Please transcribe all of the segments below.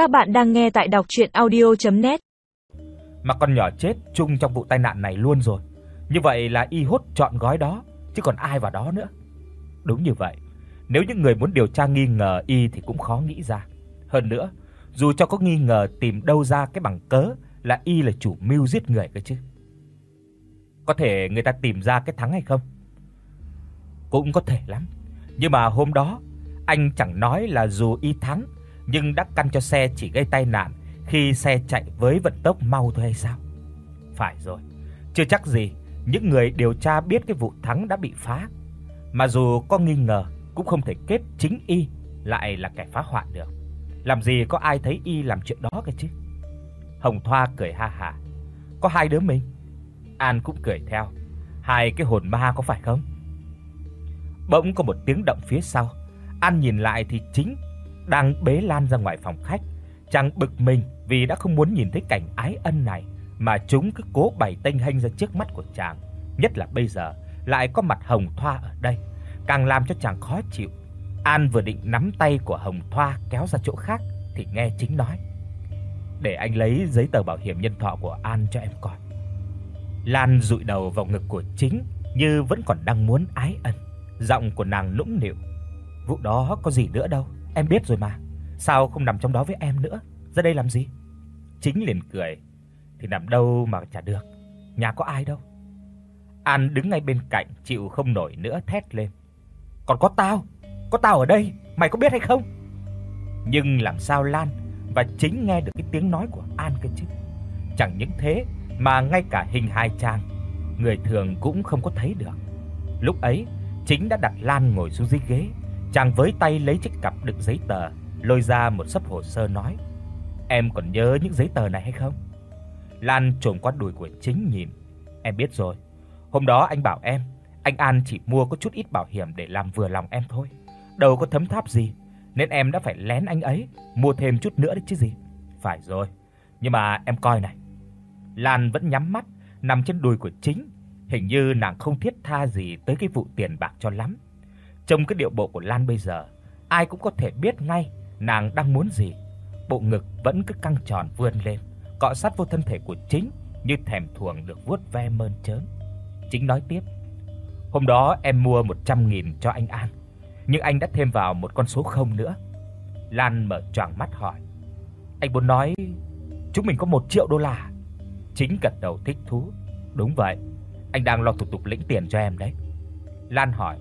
Các bạn đang nghe tại đọc audio net Mà con nhỏ chết chung trong vụ tai nạn này luôn rồi. Như vậy là y hốt chọn gói đó, chứ còn ai vào đó nữa. Đúng như vậy. Nếu những người muốn điều tra nghi ngờ y thì cũng khó nghĩ ra. Hơn nữa, dù cho có nghi ngờ tìm đâu ra cái bằng cớ là y là chủ mưu giết người cơ chứ. Có thể người ta tìm ra cái thắng hay không? Cũng có thể lắm. Nhưng mà hôm đó anh chẳng nói là dù y thắng nhưng đã căn cho xe chỉ gây tai nạn khi xe chạy với vận tốc mau thôi hay sao? Phải rồi. Chưa chắc gì những người điều tra biết cái vụ thắng đã bị phá, mà dù có nghi ngờ cũng không thể kết chính y lại là kẻ phá hoại được. Làm gì có ai thấy y làm chuyện đó cơ chứ? Hồng Thoa cười ha hả. Có hai đứa mình. An cũng cười theo. Hai cái hồn ma có phải không? Bỗng có một tiếng động phía sau. An nhìn lại thì chính đang bế Lan ra ngoài phòng khách, chàng bực mình vì đã không muốn nhìn thấy cảnh ái ân này mà chúng cứ cố bày tênh hênh ra trước mắt của chàng, nhất là bây giờ lại có mặt Hồng Thoa ở đây, càng làm cho chàng khó chịu. An vừa định nắm tay của Hồng Thoa kéo ra chỗ khác thì nghe chính nói: "Để anh lấy giấy tờ bảo hiểm nhân thọ của An cho em coi." Lan dụi đầu vào ngực của chính như vẫn còn đang muốn ái ân, giọng của nàng nũng nịu: "Vụ đó có gì nữa đâu, Em biết rồi mà, sao không nằm trong đó với em nữa? Ra đây làm gì?" Chính liền cười, "Thì nằm đâu mà chả được, nhà có ai đâu." An đứng ngay bên cạnh chịu không nổi nữa thét lên. "Còn có tao, có tao ở đây, mày có biết hay không?" Nhưng làm sao Lan và chính nghe được cái tiếng nói của An cơ chứ? Chẳng những thế mà ngay cả hình hài chàng người thường cũng không có thấy được. Lúc ấy, chính đã đặt Lan ngồi xuống dưới ghế, Chàng với tay lấy chiếc cặp đựng giấy tờ, lôi ra một sấp hồ sơ nói: "Em còn nhớ những giấy tờ này hay không?" Lan trồm qua đùi của chính nhìn. "Em biết rồi. Hôm đó anh bảo em, anh An chỉ mua có chút ít bảo hiểm để làm vừa lòng em thôi, đâu có thấm tháp gì, nên em đã phải lén anh ấy mua thêm chút nữa đấy chứ gì." "Phải rồi. Nhưng mà em coi này." Lan vẫn nhắm mắt nằm trên đùi của chính, hình như nàng không thiết tha gì tới cái vụ tiền bạc cho lắm. Trong cái điệu bộ của Lan bây giờ, ai cũng có thể biết ngay nàng đang muốn gì. Bộ ngực vẫn cứ căng tròn vươn lên, cọ sát vô thân thể của chính như thèm thuồng được vuốt ve mơn trớn. Chính nói tiếp: "Hôm đó em mua 100 nghìn cho anh An, nhưng anh đã thêm vào một con số không nữa." Lan mở choàng mắt hỏi: "Anh muốn nói chúng mình có 1 triệu đô la?" À? Chính gật đầu thích thú: "Đúng vậy, anh đang lo thủ tục lĩnh tiền cho em đấy." Lan hỏi: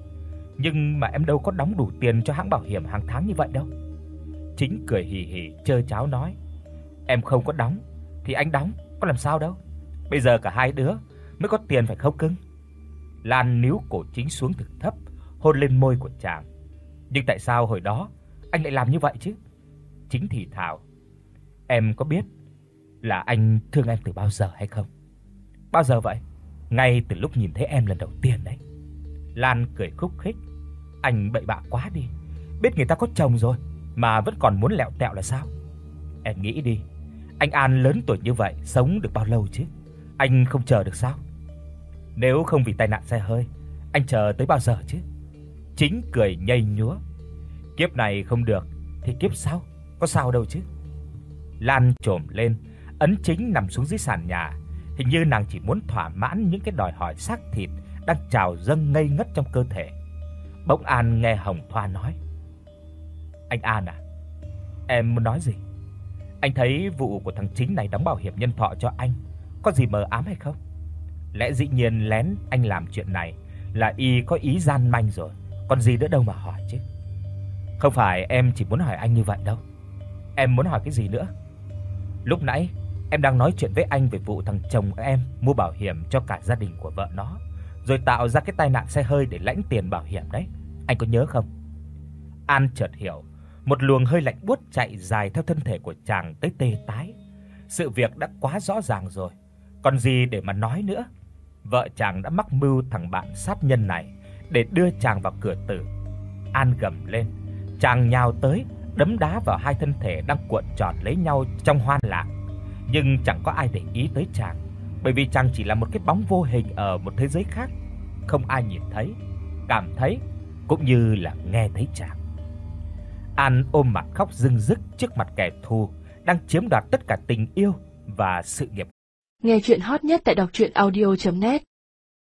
nhưng mà em đâu có đóng đủ tiền cho hãng bảo hiểm hàng tháng như vậy đâu. Chính cười hì hì chơi cháo nói, em không có đóng thì anh đóng, có làm sao đâu. Bây giờ cả hai đứa mới có tiền phải không cưng? Lan níu cổ chính xuống thực thấp, hôn lên môi của chàng. Nhưng tại sao hồi đó anh lại làm như vậy chứ? Chính thì thào, em có biết là anh thương em từ bao giờ hay không? Bao giờ vậy? Ngay từ lúc nhìn thấy em lần đầu tiên đấy. Lan cười khúc khích. Anh bậy bạ quá đi. Biết người ta có chồng rồi mà vẫn còn muốn lẹo tẹo là sao? Em nghĩ đi, anh An lớn tuổi như vậy sống được bao lâu chứ? Anh không chờ được sao? Nếu không vì tai nạn xe hơi, anh chờ tới bao giờ chứ? Chính cười nhây nhúa. Kiếp này không được thì kiếp sau, có sao đâu chứ? Lan trồm lên, ấn chính nằm xuống dưới sàn nhà, hình như nàng chỉ muốn thỏa mãn những cái đòi hỏi xác thịt đang trào dâng ngây ngất trong cơ thể. Bỗng An nghe Hồng Thoa nói: "Anh An à, em muốn nói gì? Anh thấy vụ của thằng chính này đóng bảo hiểm nhân thọ cho anh có gì mờ ám hay không? Lẽ dĩ nhiên lén anh làm chuyện này là y có ý gian manh rồi, còn gì nữa đâu mà hỏi chứ. Không phải em chỉ muốn hỏi anh như vậy đâu. Em muốn hỏi cái gì nữa? Lúc nãy em đang nói chuyện với anh về vụ thằng chồng em mua bảo hiểm cho cả gia đình của vợ nó rồi tạo ra cái tai nạn xe hơi để lãnh tiền bảo hiểm đấy. Anh có nhớ không? An chợt hiểu, một luồng hơi lạnh buốt chạy dài theo thân thể của chàng tới tê tái. Sự việc đã quá rõ ràng rồi, còn gì để mà nói nữa. Vợ chàng đã mắc mưu thằng bạn sát nhân này để đưa chàng vào cửa tử. An gầm lên, chàng nhào tới, đấm đá vào hai thân thể đang cuộn tròn lấy nhau trong hoan lạc. Nhưng chẳng có ai để ý tới chàng bởi vì chàng chỉ là một cái bóng vô hình ở một thế giới khác, không ai nhìn thấy, cảm thấy cũng như là nghe thấy chàng. An ôm mặt khóc rưng rức trước mặt kẻ thù, đang chiếm đoạt tất cả tình yêu và sự nghiệp. Nghe truyện hot nhất tại doctruyenaudio.net